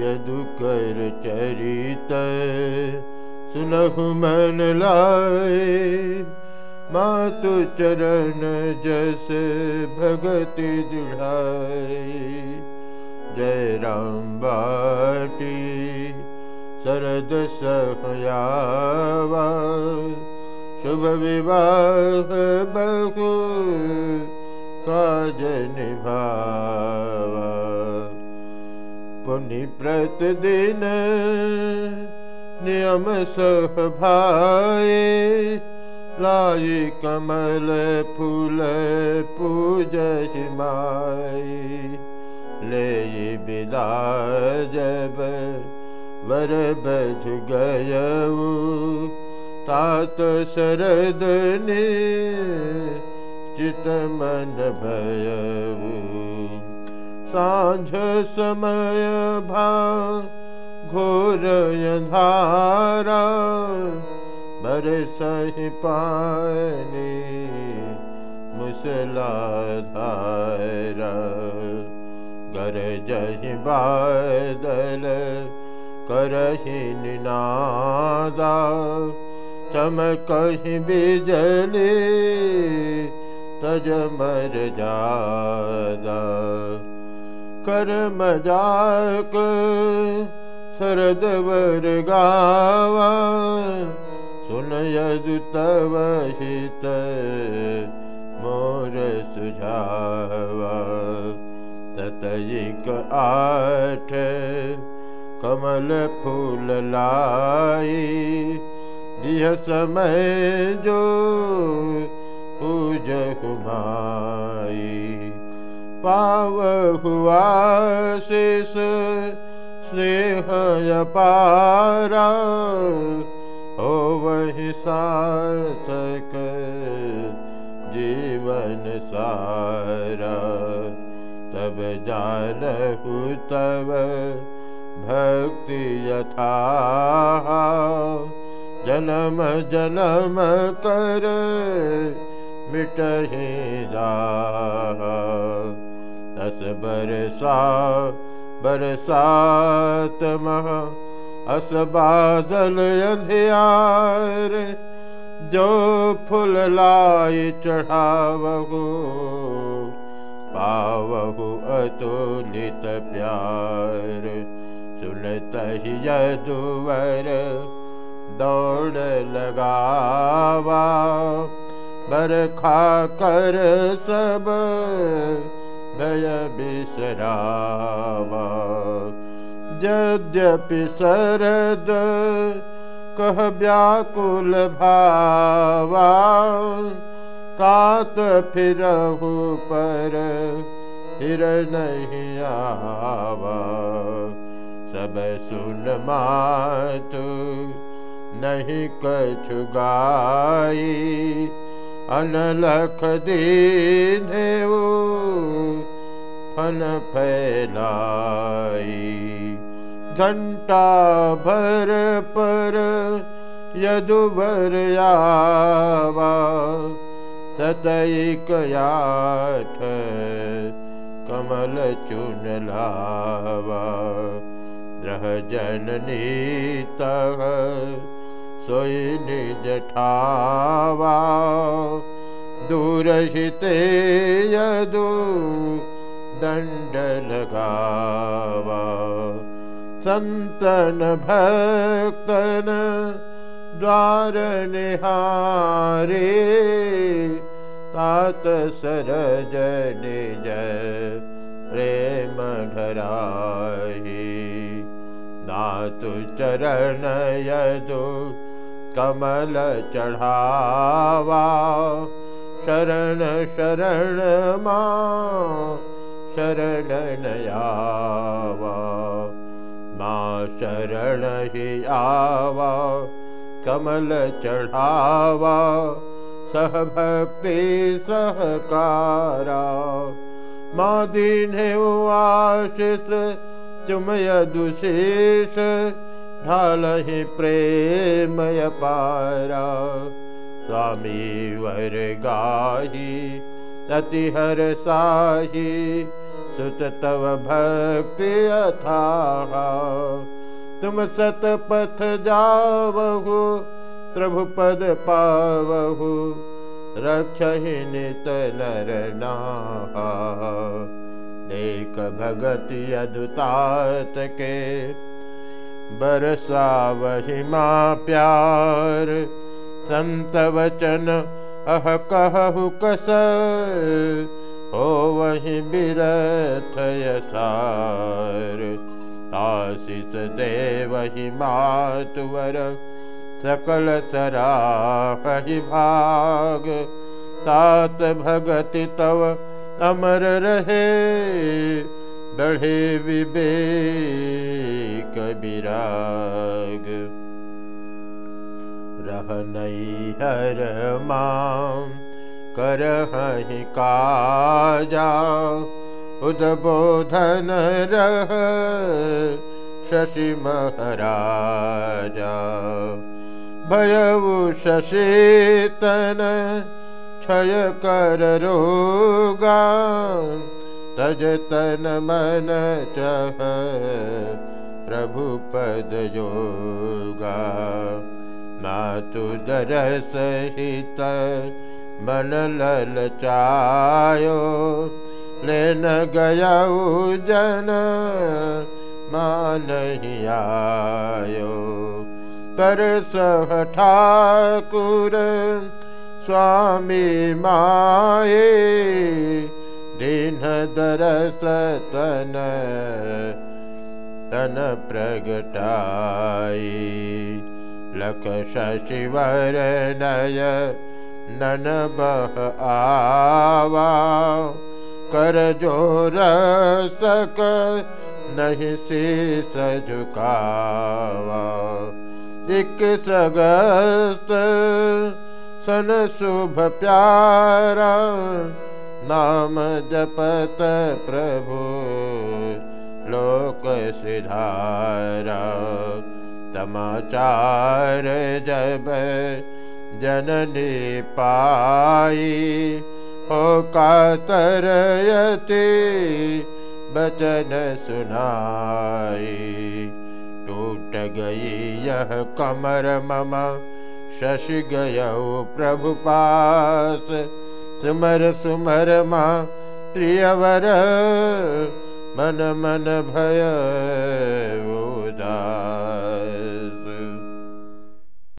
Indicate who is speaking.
Speaker 1: यदुकर चरित सुनहु मन लाए। मातु चरण जस भगति दृढ़ाई जय राम बाटी शरद सहयावा शुभ विवाह बहु काज निभावा पुनि प्रतिदिन नियम सह भाए लाई कमल फूल पूज माई ले विदा वर बज गयऊ तात चित मन भयऊ साँझ समय भा घोर धारा पानी मुसला धारा। गरजहि बादल करहि निनादा चमकहि बिजली तज मर जादा यदु तव हित मोर सुझावा। ततयिक आठ कमल फूल लाई यह समय जो पूज हुमाई पाव हुआ शेष स्नेह पारा हो वही सार्थक जीवन सारा। तब जानहु तब भक्ति यथा जन्म जन्म कर मिटहि जा। मह अस बादल चढ़ावहु पावहु अतुलित प्यार। सुनत यदुवर दौड़ लगावा बरखा कर सब भय बिसरावा यद्यपि कात फिरहु पर फिर नहीं आवा। सब सुन मातु नहीं कछु गाई अनलख दीन फन फैलाई घंटा भर पर यदुबर आवा सतैक आठ कमल चुन लावा। द्रह जननीत सोई निज ठावा। दूर हिते यदु दंड लगावा संतन भक्तन द्वार निहारे तात सरज निज प्रेम ढराही नातु चरण यदु कमल चढ़ावा शरण शरण माँ शरण नयावा माँ शरण ही आवा कमल सह भक्ति सहकारा। माँ दीन आशिष चुमय दुशेष ढाल ही प्रेमय पारा। स्वामी वर गाही अति हर साही सुत तव भक्ति अथा तुम सतपथ जावहु प्रभु पद पावहु, रक्षहि नित नरना देख भगति अदुतात के बरसा वही माँ प्यार। संत वचन अह कहु कस हो वही बिरथ यसार आशिष दे वही मातुवर सकल सराहि भाग। तात भगति तव अमर रहे बढ़े विवेक विराग। रह नहीं हर माम कर काजा। उद्बोधन रह शशि महाराजा। भयउ शशीतन क्षय कर रोगा। तज तन मन चह प्रभु पद योगा नातु दरसहित मन ललचायो लेन गया जन मानहि आयो पर सह ठाकुर स्वामी माये दीन दरस तन तन प्रगटाई लख शशिवर नय नन बह आवा। कर ज़ोर सक नहीं शीस झुकावा। इक्कीस अगस्त सन शुभ प्यारा, नाम जपत प्रभु लोक सिधारा। समाचार जब जननी पाई हो कातरयति बचन सुनाई। टूट गई यह कमर मम, शशि गय प्रभु पास। सुमर सुमर प्रियवर, मन मन भय